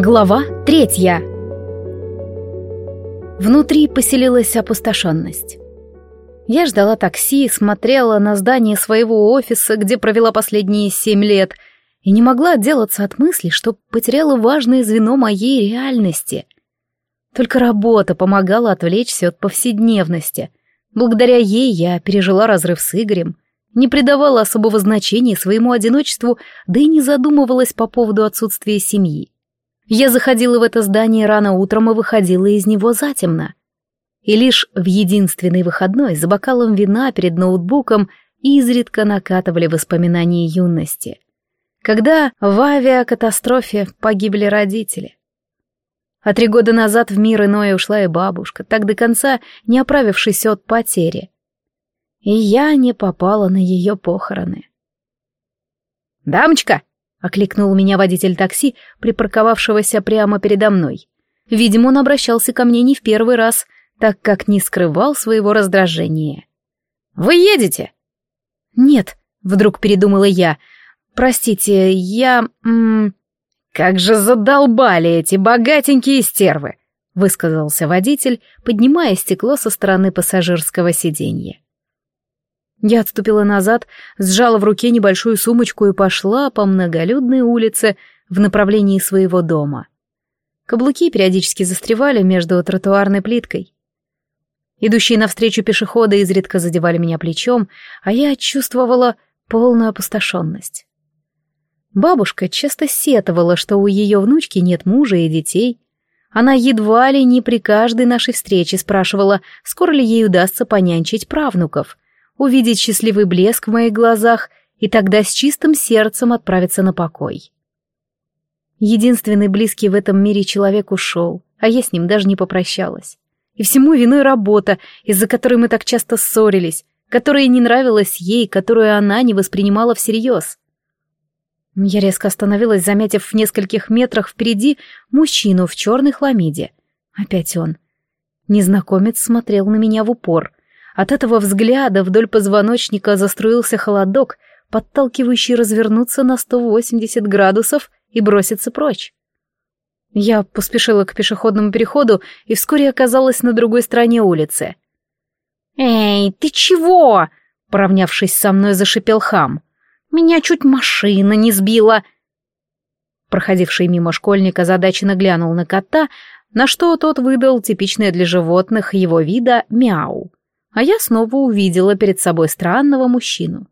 Глава третья. Внутри поселилась опустошенность. Я ждала такси, смотрела на здание своего офиса, где провела последние семь лет, и не могла отделаться от мысли, что потеряла важное звено моей реальности. Только работа помогала отвлечься от повседневности. Благодаря ей я пережила разрыв с Игорем, не придавала особого значения своему одиночеству, да и не задумывалась по поводу отсутствия семьи. Я заходила в это здание рано утром и выходила из него затемно. И лишь в единственный выходной за бокалом вина перед ноутбуком изредка накатывали воспоминания юности. Когда в авиакатастрофе погибли родители. А три года назад в мир иное ушла и бабушка, так до конца не оправившись от потери. И я не попала на ее похороны. «Дамочка!» — окликнул меня водитель такси, припарковавшегося прямо передо мной. Видимо, он обращался ко мне не в первый раз, так как не скрывал своего раздражения. «Вы едете?» «Нет», — вдруг передумала я. «Простите, я... М «Как же задолбали эти богатенькие стервы!» — высказался водитель, поднимая стекло со стороны пассажирского сиденья. Я отступила назад, сжала в руке небольшую сумочку и пошла по многолюдной улице в направлении своего дома. Каблуки периодически застревали между тротуарной плиткой. Идущие навстречу пешеходы изредка задевали меня плечом, а я чувствовала полную опустошенность. Бабушка часто сетовала, что у ее внучки нет мужа и детей. Она едва ли не при каждой нашей встрече спрашивала, скоро ли ей удастся понянчить правнуков — увидеть счастливый блеск в моих глазах и тогда с чистым сердцем отправиться на покой. Единственный близкий в этом мире человек ушел, а я с ним даже не попрощалась. И всему виной работа, из-за которой мы так часто ссорились, которая не нравилась ей, которую она не воспринимала всерьез. Я резко остановилась, заметив в нескольких метрах впереди мужчину в черной хламиде. Опять он. Незнакомец смотрел на меня в упор — от этого взгляда вдоль позвоночника заструился холодок, подталкивающий развернуться на 180 градусов и броситься прочь. Я поспешила к пешеходному переходу и вскоре оказалась на другой стороне улицы. «Эй, ты чего?» — поравнявшись со мной, зашипел хам. «Меня чуть машина не сбила!» Проходивший мимо школьник озадаченно глянул на кота, на что тот выдал типичное для животных его вида мяу а я снова увидела перед собой странного мужчину.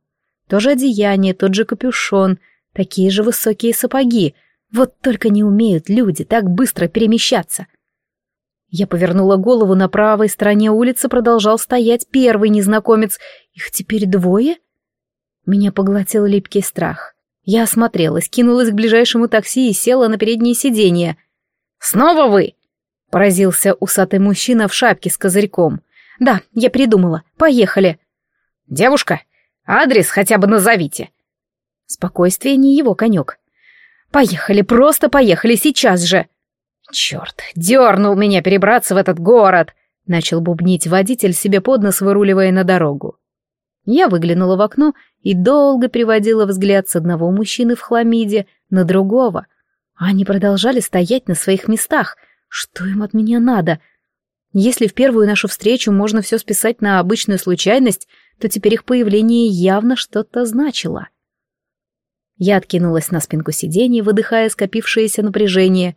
То же одеяние, тот же капюшон, такие же высокие сапоги. Вот только не умеют люди так быстро перемещаться. Я повернула голову на правой стороне улицы, продолжал стоять первый незнакомец. Их теперь двое? Меня поглотил липкий страх. Я осмотрелась, кинулась к ближайшему такси и села на переднее сиденье. «Снова вы?» — поразился усатый мужчина в шапке с козырьком. Да, я придумала. Поехали. Девушка, адрес хотя бы назовите. Спокойствие не его конек. Поехали, просто поехали сейчас же. Черт, дернул меня перебраться в этот город. Начал бубнить водитель себе под нос, выруливая на дорогу. Я выглянула в окно и долго приводила взгляд с одного мужчины в хламиде на другого. Они продолжали стоять на своих местах. Что им от меня надо? — если в первую нашу встречу можно все списать на обычную случайность, то теперь их появление явно что-то значило. Я откинулась на спинку сиденья, выдыхая скопившееся напряжение.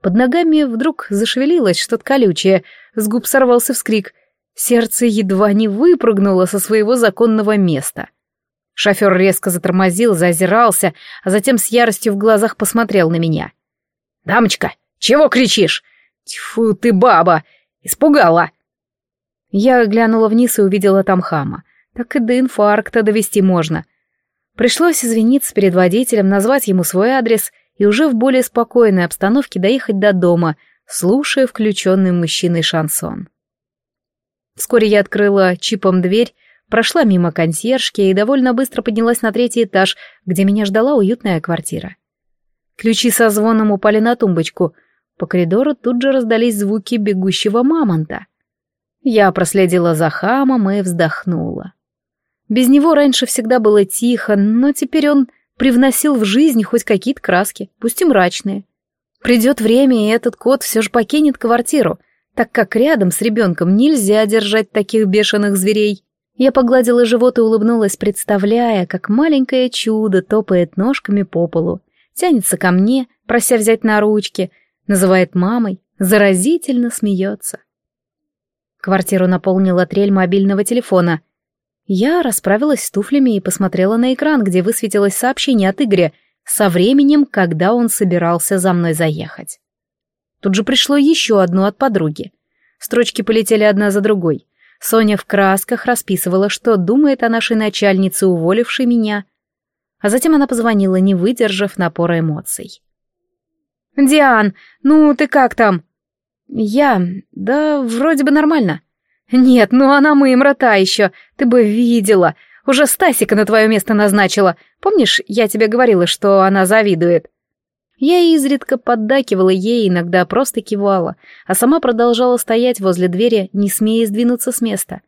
Под ногами вдруг зашевелилось что-то колючее, с губ сорвался вскрик. Сердце едва не выпрыгнуло со своего законного места. Шофер резко затормозил, заозирался, а затем с яростью в глазах посмотрел на меня. «Дамочка, чего кричишь? Тьфу ты, баба! Испугала!» Я глянула вниз и увидела там хама. Так и до инфаркта довести можно. Пришлось извиниться перед водителем, назвать ему свой адрес и уже в более спокойной обстановке доехать до дома, слушая включенный мужчиной шансон. Вскоре я открыла чипом дверь, прошла мимо консьержки и довольно быстро поднялась на третий этаж, где меня ждала уютная квартира. Ключи со звоном упали на тумбочку, по коридору тут же раздались звуки бегущего мамонта. Я проследила за хамом и вздохнула. Без него раньше всегда было тихо, но теперь он привносил в жизнь хоть какие-то краски, пусть и мрачные. Придет время, и этот кот все же покинет квартиру, так как рядом с ребенком нельзя держать таких бешеных зверей. Я погладила живот и улыбнулась, представляя, как маленькое чудо топает ножками по полу, тянется ко мне, прося взять на ручки, называет мамой, заразительно смеется. Квартиру наполнила трель мобильного телефона. Я расправилась с туфлями и посмотрела на экран, где высветилось сообщение от Игоря со временем, когда он собирался за мной заехать. Тут же пришло еще одно от подруги. Строчки полетели одна за другой. Соня в красках расписывала, что думает о нашей начальнице, уволившей меня. А затем она позвонила, не выдержав напора эмоций. «Диан, ну ты как там?» «Я... да вроде бы нормально». «Нет, ну она мымра та еще, ты бы видела. Уже Стасика на твое место назначила. Помнишь, я тебе говорила, что она завидует?» Я изредка поддакивала ей, иногда просто кивала, а сама продолжала стоять возле двери, не смея сдвинуться с места.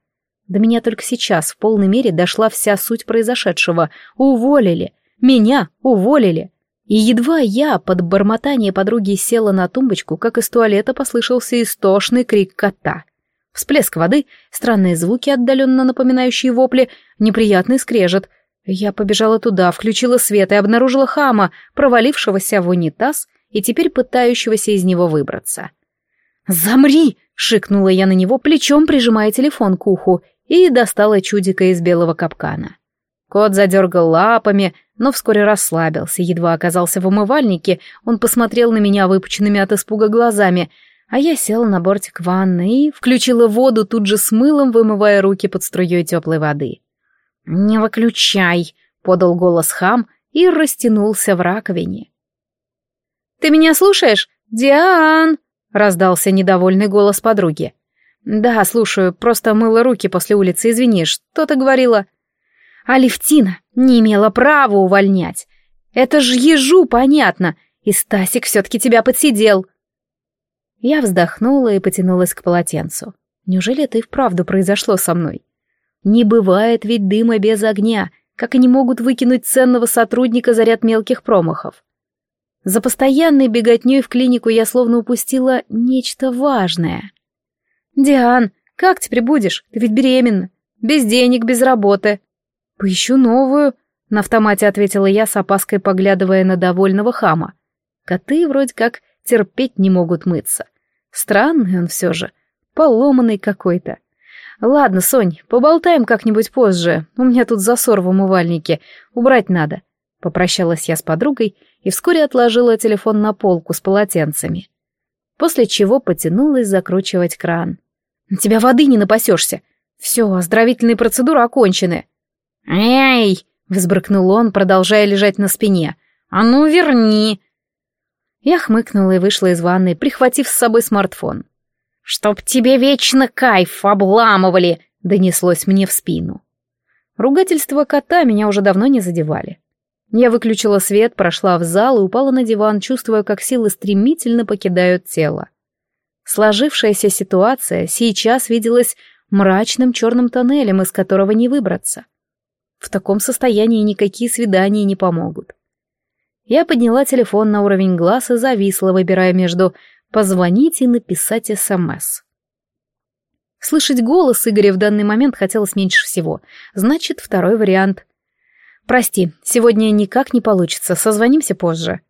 До меня только сейчас в полной мере дошла вся суть произошедшего. Уволили. Меня уволили. И едва я под бормотание подруги села на тумбочку, как из туалета послышался истошный крик кота. Всплеск воды, странные звуки, отдаленно напоминающие вопли, неприятный скрежет, я побежала туда, включила свет и обнаружила хама, провалившегося в унитаз и теперь пытающегося из него выбраться. «Замри!» — шикнула я на него, плечом прижимая телефон к уху, и достала чудика из белого капкана. Кот задергал лапами, но вскоре расслабился, едва оказался в умывальнике, он посмотрел на меня выпученными от испуга глазами, а я села на бортик ванны и включила воду, тут же с мылом вымывая руки под струей теплой воды. «Не выключай», — подал голос хам и растянулся в раковине. «Ты меня слушаешь? Диан!» — раздался недовольный голос подруги. «Да, слушаю, просто мыла руки после улицы, извини, что ты говорила?» «Алевтина не имела права увольнять. Это ж ежу понятно, и Стасик все-таки тебя подсидел». Я вздохнула и потянулась к полотенцу. Неужели это и вправду произошло со мной? Не бывает ведь дыма без огня, как они могут выкинуть ценного сотрудника за ряд мелких промахов. За постоянной беготней в клинику я словно упустила нечто важное. «Диан, как теперь будешь? Ты ведь беременна. Без денег, без работы». «Поищу новую», — на автомате ответила я с опаской, поглядывая на довольного хама. Коты вроде как терпеть не могут мыться. Странный он все же, поломанный какой-то. «Ладно, Сонь, поболтаем как-нибудь позже. У меня тут засор в умывальнике. Убрать надо». Попрощалась я с подругой и вскоре отложила телефон на полку с полотенцами. После чего потянулась закручивать кран. «На тебя воды не напасешься. Все, оздоровительные процедуры окончены». «Эй!» — взбрыкнул он, продолжая лежать на спине. «А ну, верни!» Я хмыкнула и вышла из ванной, прихватив с собой смартфон. «Чтоб тебе вечно кайф обламывали!» — донеслось мне в спину. Ругательства кота меня уже давно не задевали. Я выключила свет, прошла в зал и упала на диван, чувствуя, как силы стремительно покидают тело. Сложившаяся ситуация сейчас виделась мрачным черным тоннелем, из которого не выбраться. В таком состоянии никакие свидания не помогут. Я подняла телефон на уровень глаз и зависла, выбирая между позвонить и написать СМС. Слышать голос Игоря в данный момент хотелось меньше всего. Значит, второй вариант. «Прости, сегодня никак не получится, созвонимся позже».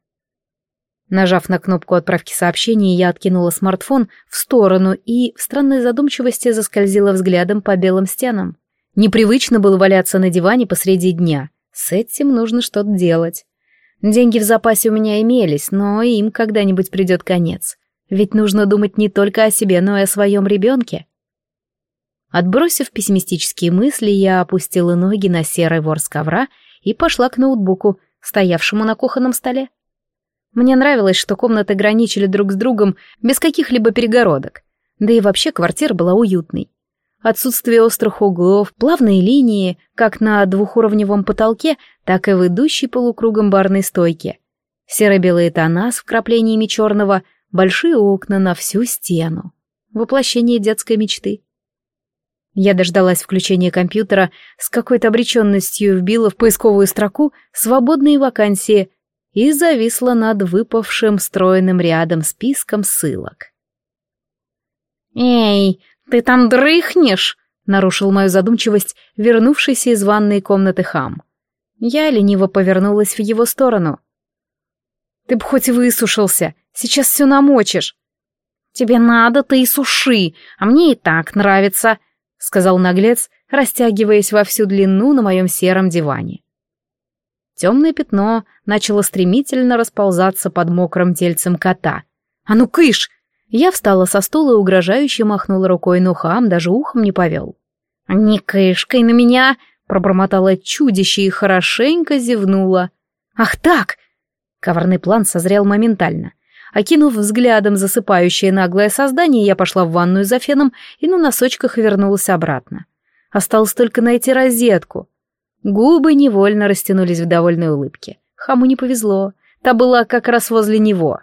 Нажав на кнопку отправки сообщения, я откинула смартфон в сторону и в странной задумчивости заскользила взглядом по белым стенам. Непривычно было валяться на диване посреди дня. С этим нужно что-то делать. Деньги в запасе у меня имелись, но им когда-нибудь придет конец. Ведь нужно думать не только о себе, но и о своем ребенке. Отбросив пессимистические мысли, я опустила ноги на серый ворс ковра и пошла к ноутбуку, стоявшему на кухонном столе. Мне нравилось, что комнаты граничили друг с другом без каких-либо перегородок. Да и вообще квартира была уютной. Отсутствие острых углов, плавные линии, как на двухуровневом потолке, так и в идущей полукругом барной стойке. Серо-белые тона с вкраплениями черного — большие окна на всю стену. Воплощение детской мечты. Я дождалась включения компьютера, с какой-то обреченностью вбила в поисковую строку «свободные вакансии» и зависла над выпавшим стройным рядом списком ссылок. «Эй, ты там дрыхнешь?» — нарушил мою задумчивость вернувшийся из ванной комнаты хам. Я лениво повернулась в его сторону. «Ты б хоть высушился, сейчас все намочишь». «Тебе надо, ты и суши, а мне и так нравится», — сказал наглец, растягиваясь во всю длину на моем сером диване. Темное пятно начало стремительно расползаться под мокрым тельцем кота. «А ну, кыш!» Я встала со стула и угрожающе махнула рукой, но хам даже ухом не повел. «Не кышкой на меня!» — пробормотала чудище и хорошенько зевнула. «Ах так!» Коварный план созрел моментально. Окинув взглядом засыпающее наглое создание, я пошла в ванную за феном и на носочках вернулась обратно. Осталось только найти розетку. Губы невольно растянулись в довольной улыбке. Хаму не повезло. Та была как раз возле него.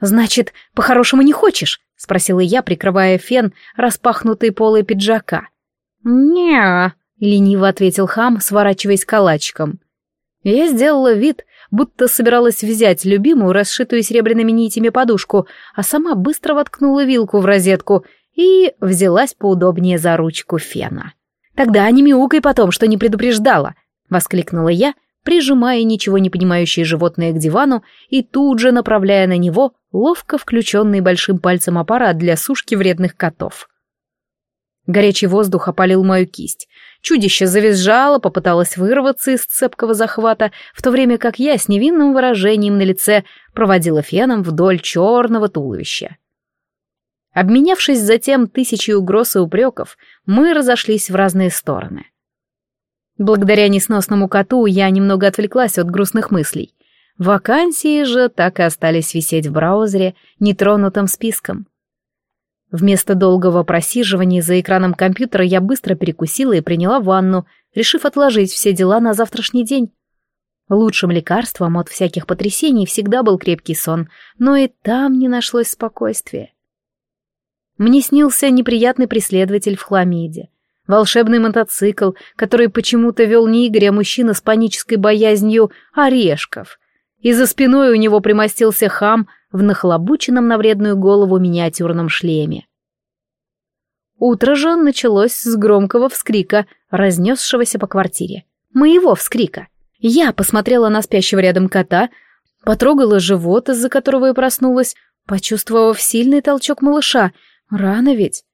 «Значит, по-хорошему не хочешь?» — спросила я, прикрывая фен, распахнутый полы пиджака. не лениво ответил хам, сворачиваясь калачиком. Я сделала вид, будто собиралась взять любимую, расшитую серебряными нитями подушку, а сама быстро воткнула вилку в розетку и взялась поудобнее за ручку фена. «Тогда не мяукай потом, что не предупреждала!» — воскликнула я, прижимая ничего не понимающее животное к дивану и тут же направляя на него ловко включенный большим пальцем аппарат для сушки вредных котов. Горячий воздух опалил мою кисть. Чудище завизжало, попыталось вырваться из цепкого захвата, в то время как я с невинным выражением на лице проводила феном вдоль черного туловища. Обменявшись затем тысячей угроз и упреков, мы разошлись в разные стороны. Благодаря несносному коту я немного отвлеклась от грустных мыслей. Вакансии же так и остались висеть в браузере нетронутым списком. Вместо долгого просиживания за экраном компьютера я быстро перекусила и приняла ванну, решив отложить все дела на завтрашний день. Лучшим лекарством от всяких потрясений всегда был крепкий сон, но и там не нашлось спокойствия. Мне снился неприятный преследователь в хламиде. Волшебный мотоцикл, который почему-то вел не Игорь, а мужчина с панической боязнью орешков. И за спиной у него примостился хам в нахлобученном на вредную голову миниатюрном шлеме. Утро же началось с громкого вскрика, разнесшегося по квартире. Моего вскрика. Я посмотрела на спящего рядом кота, потрогала живот, из-за которого я проснулась, почувствовав сильный толчок малыша — Рано ведь.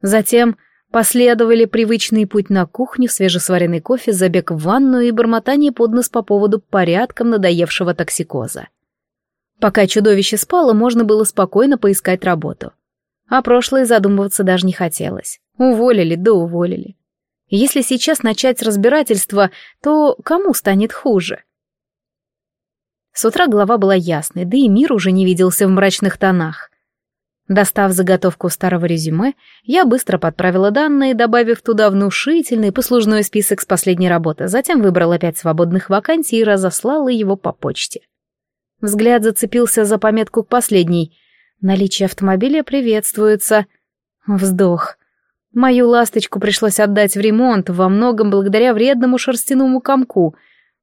Затем последовали привычный путь на кухню, свежесваренный кофе, забег в ванную и бормотание под нос по поводу порядком надоевшего токсикоза. Пока чудовище спало, можно было спокойно поискать работу. А прошлое задумываться даже не хотелось. Уволили, да уволили. если сейчас начать разбирательство, то кому станет хуже? С утра голова была ясной, да и мир уже не виделся в мрачных тонах. Достав заготовку старого резюме, я быстро подправила данные, добавив туда внушительный послужной список с последней работы, затем выбрала пять свободных вакансий и разослала его по почте. Взгляд зацепился за пометку к последней. Наличие автомобиля приветствуется. Вздох. Мою ласточку пришлось отдать в ремонт, во многом благодаря вредному шерстяному комку.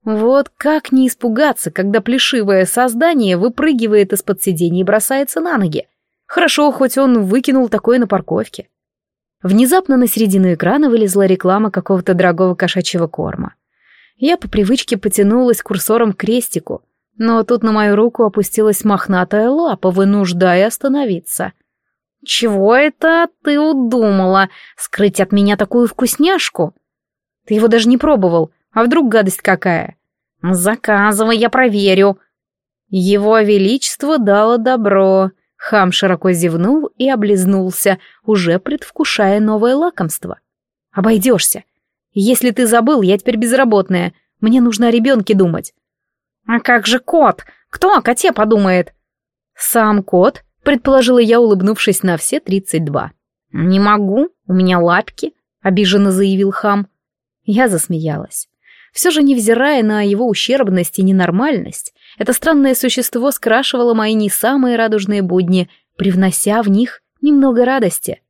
Вот как не испугаться, когда плешивое создание выпрыгивает из-под сиденья и бросается на ноги. Хорошо, хоть он выкинул такое на парковке. Внезапно на середину экрана вылезла реклама какого-то дорогого кошачьего корма. Я по привычке потянулась курсором к крестику, но тут на мою руку опустилась мохнатая лапа, вынуждая остановиться. «Чего это ты удумала? Скрыть от меня такую вкусняшку?» «Ты его даже не пробовал, а вдруг гадость какая?» «Заказывай, я проверю». Его Величество дало добро. Хам широко зевнул и облизнулся, уже предвкушая новое лакомство. «Обойдешься. Если ты забыл, я теперь безработная. Мне нужно о ребенке думать». «А как же кот? Кто о коте подумает?» «Сам кот», — предположила я, улыбнувшись на все тридцать два. «Не могу, у меня лапки», — обиженно заявил хам. Я засмеялась. Все же, невзирая на его ущербность и ненормальность, это странное существо скрашивало мои не самые радужные будни, привнося в них немного радости.